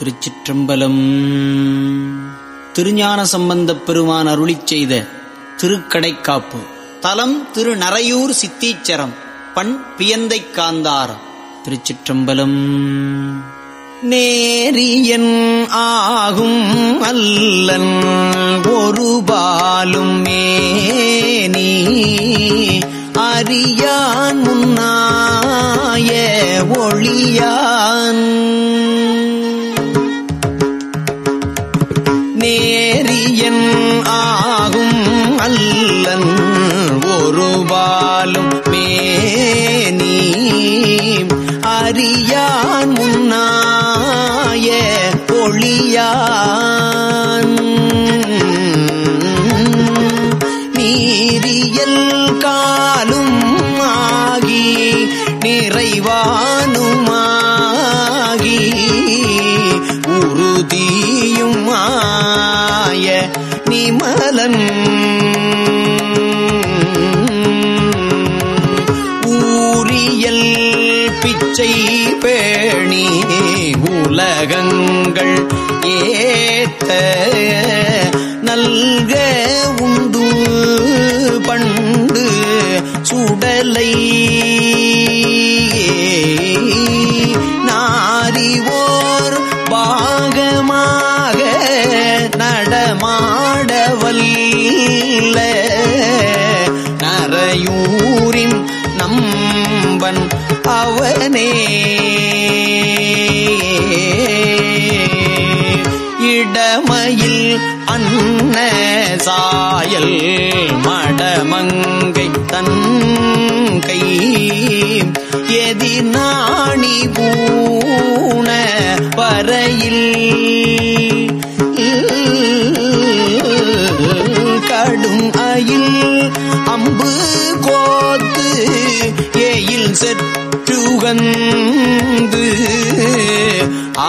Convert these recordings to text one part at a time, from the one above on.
திருச்சிற்றம்பலம். திருஞான சம்பந்தப் பெருமான் அருளி செய்த திருக்கடைக்காப்பு. தலம் திருநரையூர் சித்தீச்சரம் பண் பியந்தை காந்தாரம். திருச்சிற்றம்பலம். நேரியன் ஆகும் அல்லன் ஒரு பாலும் மேனி. அறியான் முன்னாய ஒளியான். நேரியன் ஆகும் அல்லன் ஒருபாலும் மேனி அறியான் முன்னாய ஒளியான். நீரியல் காலும் ஆகி நிறைவானுமாகி உறுதியுமா மலன் ஊரியல் பிச்சை பேணி உலகங்கள் ஏத்த நல்க உண்டு பண்டு சுடலை இடமயில் அன்ன சாயல் மடமங்கை தங்கை எதி நாணி பூண பறையில் கடும் அயில் அம்பு கோத்து ஏயில் செற்றுகன்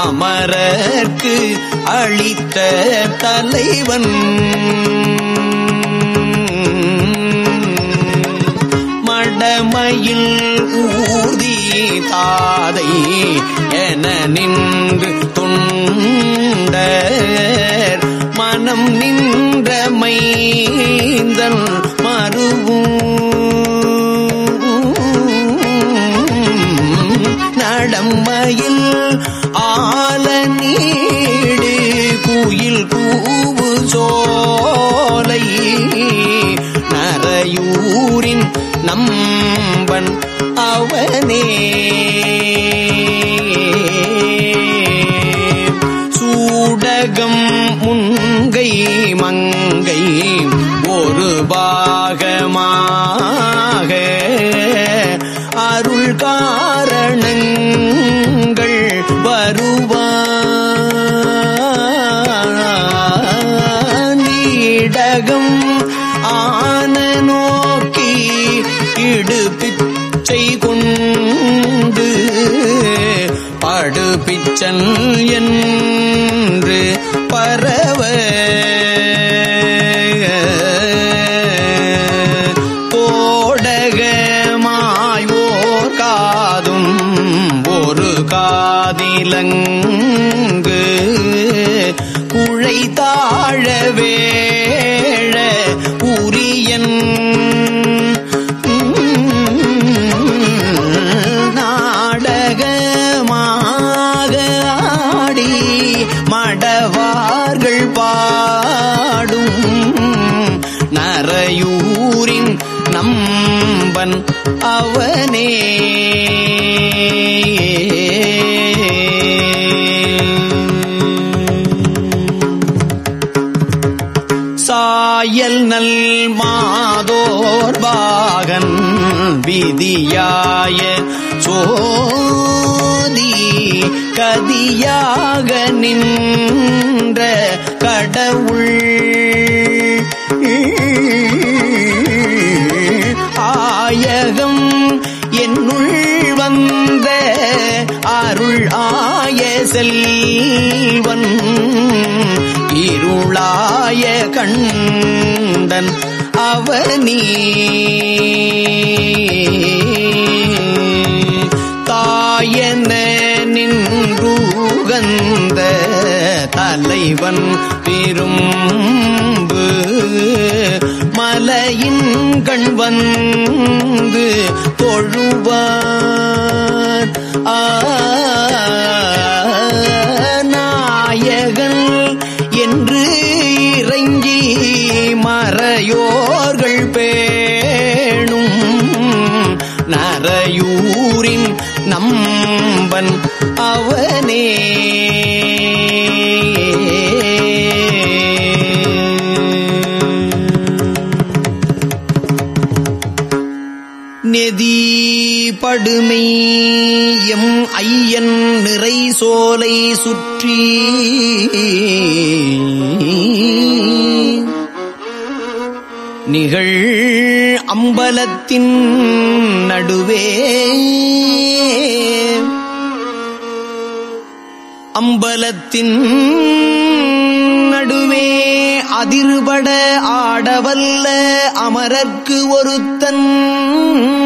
அமரர்க்கு அளித்த தலைவன். மடமையில் ஊதி தாதை என நின்று துண்ட மனம் நின்ற மைந்தன் நம்பன் அவனே. சூடகம் முன் என்று அவனே சாயல் நல் மாதோர் பாகன் விதியாய சோதி கதியாக நின்ற கடவுள். செல்வன் இருளாய கண்டன் அவனி தாயன நின்றுகந்த தலைவன் பெரும்பு மலையின் கண் வந்து தொழுவான் ஆ படுமை எம் ஐயன் நிறை சோலை சுற்றி. நிகழ் அம்பலத்தின் நடுவே. அம்பலத்தின் நடுவே அதிர்பட ஆடவல்ல அமரர்க்கு ஒருத்தன்.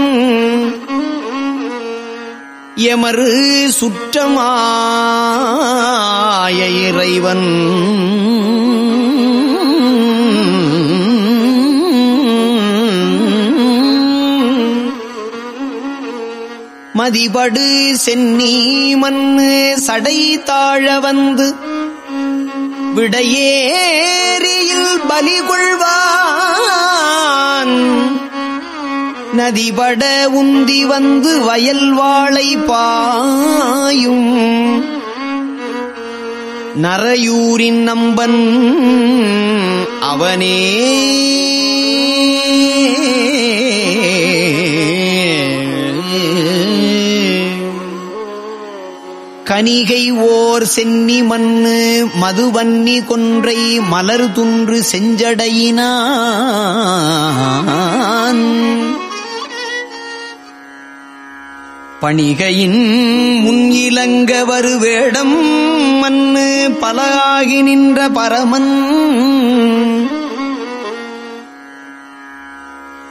எமறு சுற்றமாய இறைவன். மதிபடு சென்னி மண்ணு சடை தாழ வந்து விடையேறியில் பலிகொள்வார் நதிபட உந்தி வந்து வயல் வாழை பாயும். நரையூரின் நம்பன் அவனே. கனிகை ஓர் சென்னி மண்ணு மதுவன்னி கொன்றை மலர் துன்று செஞ்சடையினான். பணிகையின் முன் இலங்க வருவேடம் மண்ணு பலாகி நின்ற பரமன்.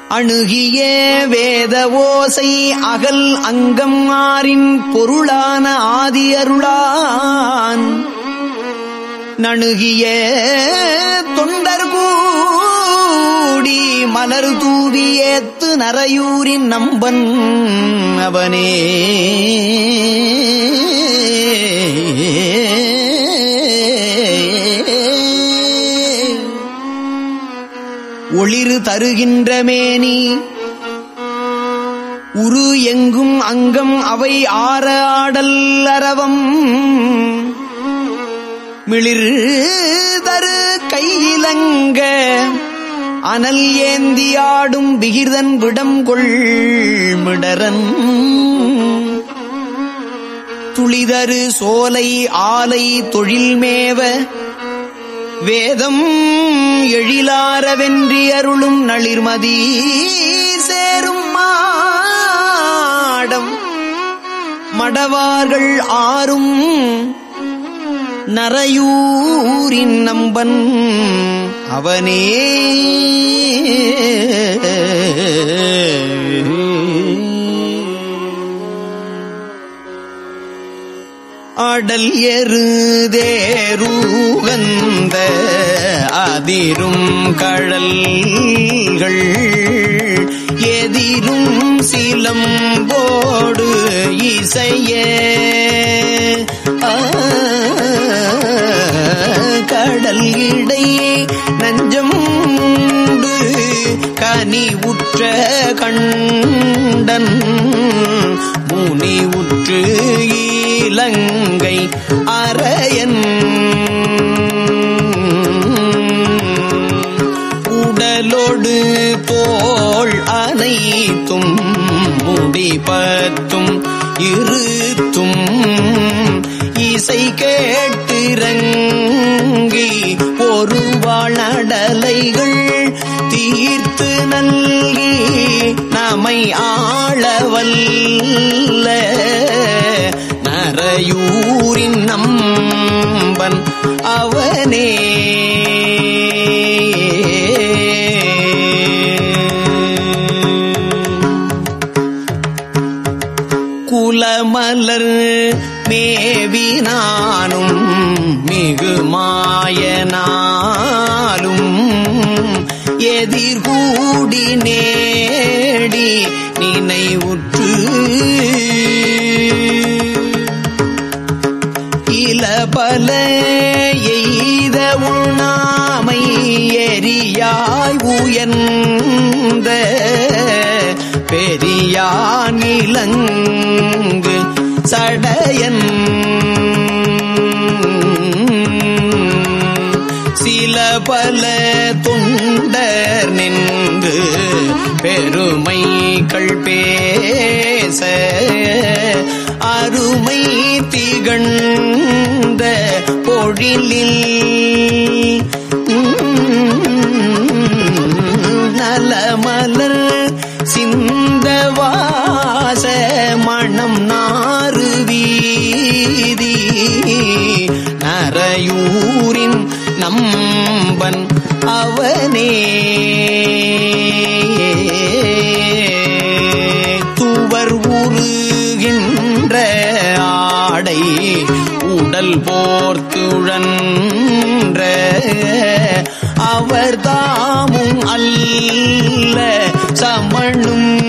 அணுகிய வேத ஓசை அகல் அங்கம் ஆறின் பொருளான ஆதியருளான் நணுகிய தொண்டர் கூடி மலர் தூவி ஏத்து நரையூரின் நம்பன் அவனே. ஒளிரு தருகின்ற மேனி உரு எங்கும் அங்கம் அவை ஆற ஆடல் அரவம். மிளிர் தரு கையிலங்க அனல் ஏந்தியாடும் விகிர்தன் விடம் கொள்மிடரன் துளிதரு சோலை ஆலை தொழில்மேவ வேதம் எழிலாரவென்றி அருளும் நளிர்மதி சேரும் மாடம். மடவார்கள் ஆறும் நரையூரின் நம்பன். அவனே. ஆடல் எருதேருகந்த அதிரும் கழல்கள் எதிரும் சிலம்போடு இசைய. கடல் இடையே முனி உற்ற கண்டன் முனி உற்று இலங்கை அரையன் உடலோடு தோள் அனைத்தும் முடிபத்தும் இருத்தும். இசை கேட்டிறங்கி ஒரு வாழடலைகள் தீர்த்து நல்கி நமை ஆளவல்ல. நரையூரின் நம்பன் அவனே. குலமலர் மேவி நானும் எதிர்கூடி நேடி நினைவுற்று. இலபல எய்த உண்ணாமை எரியாய் உயர்ந்த பெரியான் இளங்கு சடையன். சில பல துண்டர் நின்று பெருமைகள் பேச அருமை திகழ்ந்த பொழிலில் நலமலர் சிந்தவாச மணம் நாறு வீதி நரையூரின் நம்பன் அவனே. துவர் உருகின்ற ஆடை உடல் போர்த்துழன்ற அவர் தாமும் அல்ல சமணும்.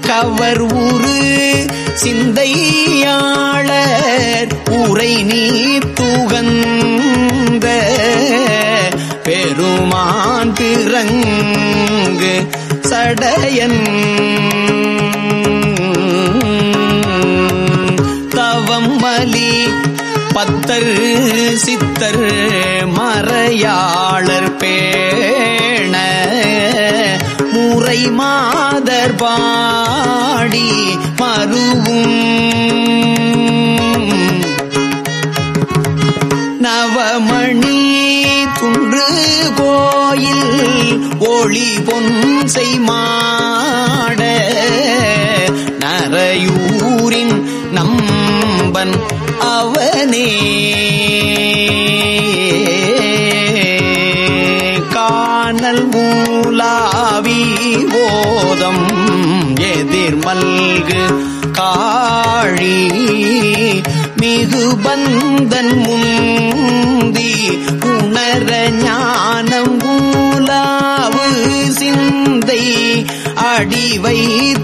கவர் உரு சிந்தையாளர் உரை நீ தூகந்த பெருமான் பிறங்கு சடையன். தவம் மலி பத்தர் சித்தர் மறையாளர் பேண முறை மாதர் பாடி மருவும். கோயில் ஒளி பொன்சை மாட. நரையூரின் நம்பன் அவனே. காணல் மூலாவி ஓதம் எதிர்மல்கு காழி. மிகு பந்தன் முந்தி உணர ஞானம் மூலாவு சிந்தை அடிவை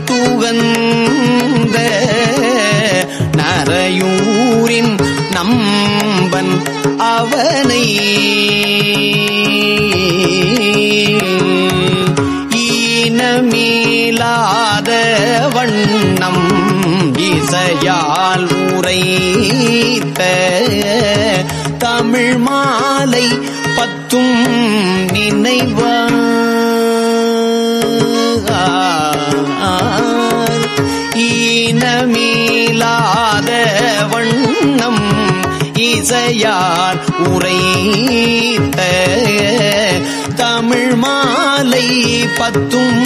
துகந்த நரையூரின் நம்பன் அவனை. ஈனமீலாத வண்ணம் இசையால் உரைத்த தமிழ் மாலை பத்தும் நினைவார். ஈனமீலாத வண்ணம் இசையார் உரைத்த தமிழ் மாலை பத்தும்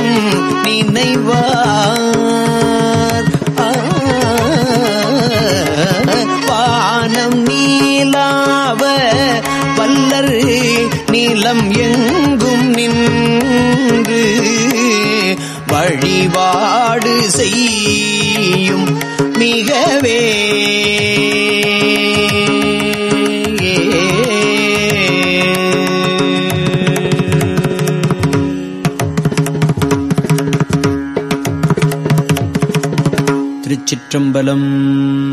நினைவார். நிலம் எங்கும் நின்று வழிபாடு செய்யும் மிகவே. திருச்சிற்றம்பலம்.